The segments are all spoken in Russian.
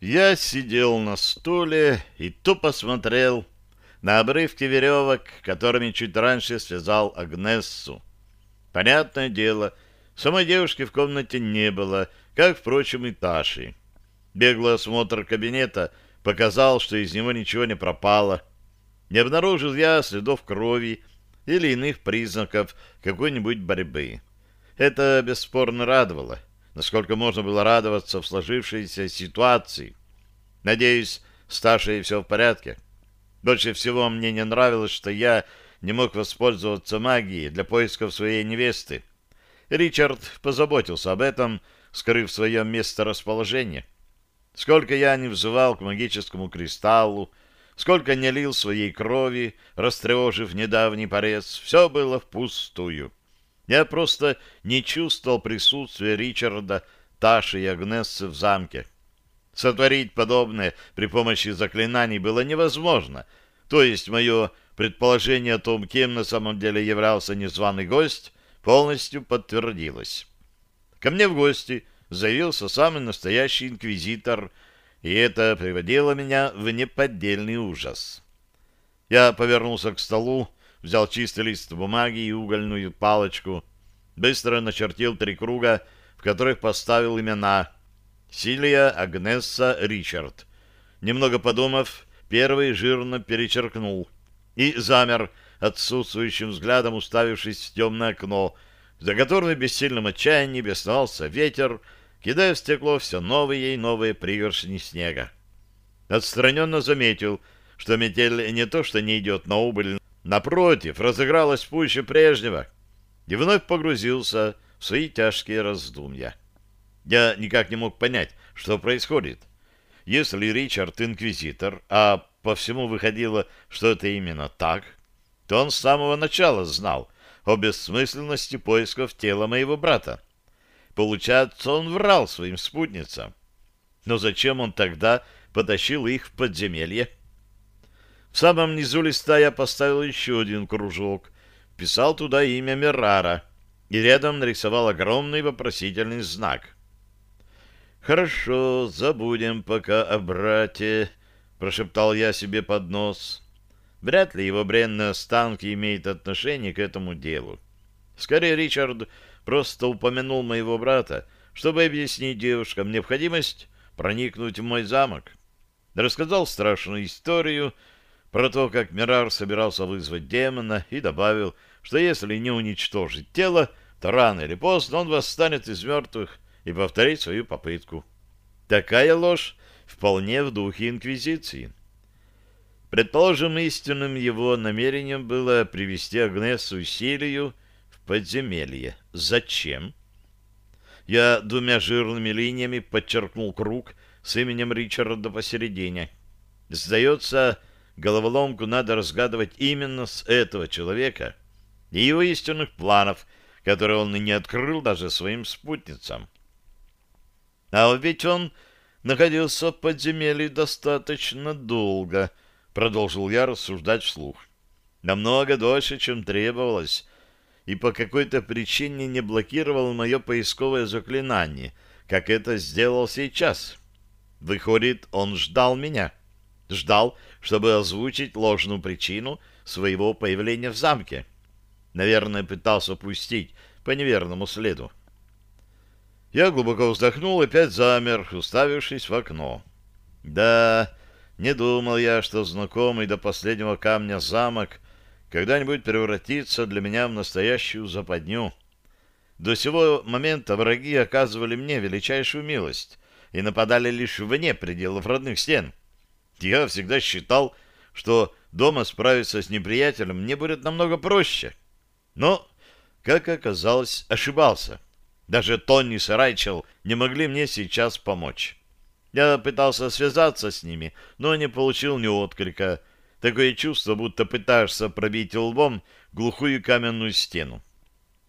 Я сидел на стуле и тупо смотрел на обрывки веревок, которыми чуть раньше связал Агнессу. Понятное дело, самой девушки в комнате не было, как, впрочем, и Таши. Беглый осмотр кабинета показал, что из него ничего не пропало. Не обнаружил я следов крови или иных признаков какой-нибудь борьбы. Это бесспорно радовало насколько можно было радоваться в сложившейся ситуации. Надеюсь, с все в порядке. Больше всего мне не нравилось, что я не мог воспользоваться магией для поисков своей невесты. Ричард позаботился об этом, скрыв свое месторасположение. Сколько я не взывал к магическому кристаллу, сколько не лил своей крови, растревожив недавний порез, все было впустую. Я просто не чувствовал присутствия Ричарда, Таши и Агнессы в замке. Сотворить подобное при помощи заклинаний было невозможно. То есть мое предположение о том, кем на самом деле являлся незваный гость, полностью подтвердилось. Ко мне в гости заявился самый настоящий инквизитор, и это приводило меня в неподдельный ужас. Я повернулся к столу, взял чистый лист бумаги и угольную палочку, быстро начертил три круга, в которых поставил имена Силия, Агнесса, Ричард. Немного подумав, первый жирно перечеркнул и замер отсутствующим взглядом, уставившись в темное окно, за которым в бессильном отчаянии бесновался ветер, кидая в стекло все новые и новые пригоршни снега. Отстраненно заметил, что метель не то что не идет на убыль, напротив, разыгралась пуще прежнего, и вновь погрузился в свои тяжкие раздумья. Я никак не мог понять, что происходит. Если Ричард инквизитор, а по всему выходило, что это именно так, то он с самого начала знал о бессмысленности поисков тела моего брата. Получается, он врал своим спутницам. Но зачем он тогда потащил их в подземелье? В самом низу листа я поставил еще один кружок, писал туда имя Мирара и рядом нарисовал огромный вопросительный знак. «Хорошо, забудем пока о брате», — прошептал я себе под нос. Вряд ли его бренные останки имеют отношение к этому делу. Скорее, Ричард просто упомянул моего брата, чтобы объяснить девушкам необходимость проникнуть в мой замок. Рассказал страшную историю, про то, как Мирар собирался вызвать демона, и добавил, что если не уничтожить тело, то рано или поздно он восстанет из мертвых и повторит свою попытку. Такая ложь вполне в духе Инквизиции. Предположим, истинным его намерением было привести Агнесу Силию в подземелье. Зачем? Я двумя жирными линиями подчеркнул круг с именем Ричарда посередине. Сдается, головоломку надо разгадывать именно с этого человека и его истинных планов, которые он и не открыл даже своим спутницам. А ведь он находился в подземелье достаточно долго, продолжил я рассуждать вслух. Намного дольше, чем требовалось, и по какой-то причине не блокировал мое поисковое заклинание, как это сделал сейчас. Выходит, он ждал меня. Ждал, чтобы озвучить ложную причину своего появления в замке. Наверное, пытался пустить по неверному следу. Я глубоко вздохнул и опять замер, уставившись в окно. Да, не думал я, что знакомый до последнего камня замок когда-нибудь превратится для меня в настоящую западню. До сего момента враги оказывали мне величайшую милость и нападали лишь вне пределов родных стен. Я всегда считал, что дома справиться с неприятелем мне будет намного проще. Но, как оказалось, ошибался. Даже Тони и Райчел не могли мне сейчас помочь. Я пытался связаться с ними, но не получил ни отклика. Такое чувство, будто пытаешься пробить лбом глухую каменную стену.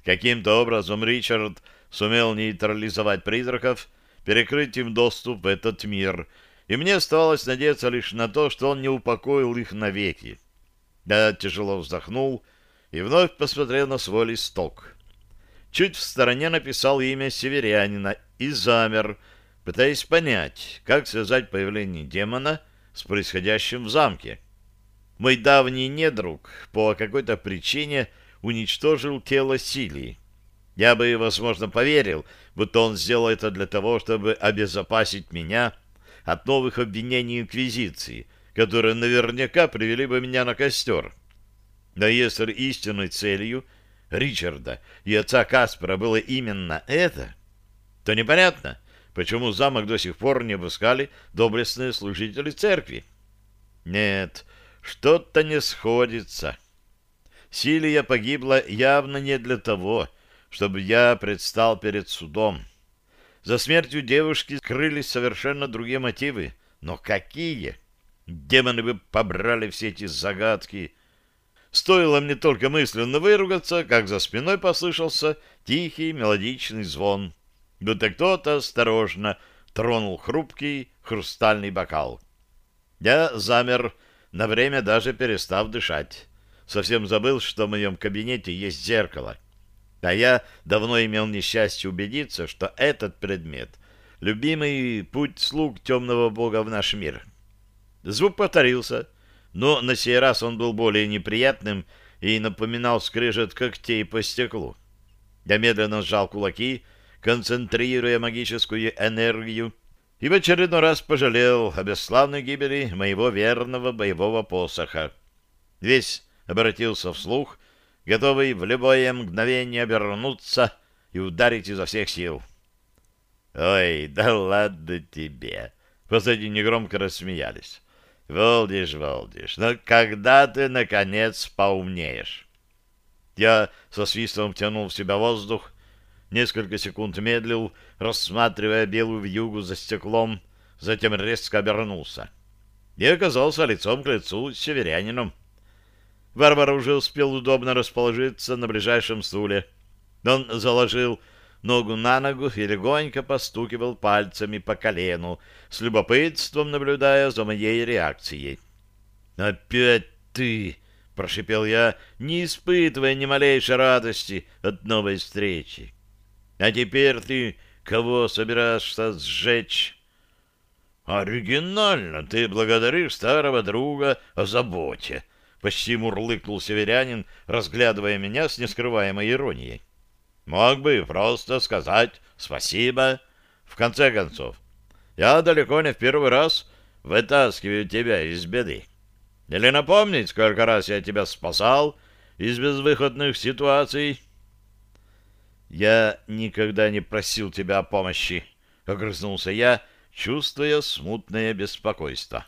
Каким-то образом Ричард сумел нейтрализовать призраков, перекрыть им доступ в этот мир — и мне оставалось надеяться лишь на то, что он не упокоил их навеки. Я тяжело вздохнул и вновь посмотрел на свой листок. Чуть в стороне написал имя северянина и замер, пытаясь понять, как связать появление демона с происходящим в замке. Мой давний недруг по какой-то причине уничтожил тело Силии. Я бы, возможно, поверил, будто он сделал это для того, чтобы обезопасить меня от новых обвинений Инквизиции, которые наверняка привели бы меня на костер. Но если истинной целью Ричарда и отца Каспера было именно это, то непонятно, почему замок до сих пор не обыскали доблестные служители церкви. Нет, что-то не сходится. Силия погибла явно не для того, чтобы я предстал перед судом. За смертью девушки скрылись совершенно другие мотивы. Но какие? Демоны бы побрали все эти загадки. Стоило мне только мысленно выругаться, как за спиной послышался тихий мелодичный звон. Будто кто-то осторожно тронул хрупкий хрустальный бокал. Я замер, на время даже перестав дышать. Совсем забыл, что в моем кабинете есть зеркало. А я давно имел несчастье убедиться, что этот предмет — любимый путь слуг темного бога в наш мир. Звук повторился, но на сей раз он был более неприятным и напоминал скрежет когтей по стеклу. Я медленно сжал кулаки, концентрируя магическую энергию, и в очередной раз пожалел о бесславной гибели моего верного боевого посоха. Весь обратился вслух, готовый в любое мгновение обернуться и ударить изо всех сил. «Ой, да ладно тебе!» Позади негромко рассмеялись. «Волдишь, волдишь, но когда ты, наконец, поумнеешь?» Я со свистом втянул в себя воздух, несколько секунд медлил, рассматривая белую вьюгу за стеклом, затем резко обернулся. И оказался лицом к лицу с северянином. Варвар уже успел удобно расположиться на ближайшем стуле. Он заложил ногу на ногу и легонько постукивал пальцами по колену, с любопытством наблюдая за моей реакцией. «Опять ты!» — прошипел я, не испытывая ни малейшей радости от новой встречи. «А теперь ты кого собираешься сжечь?» «Оригинально ты благодаришь старого друга о заботе», — почти мурлыкнул северянин, разглядывая меня с нескрываемой иронией. «Мог бы просто сказать спасибо. В конце концов, я далеко не в первый раз вытаскиваю тебя из беды. Или напомнить, сколько раз я тебя спасал из безвыходных ситуаций?» «Я никогда не просил тебя о помощи», — огрызнулся я, чувствуя смутное беспокойство.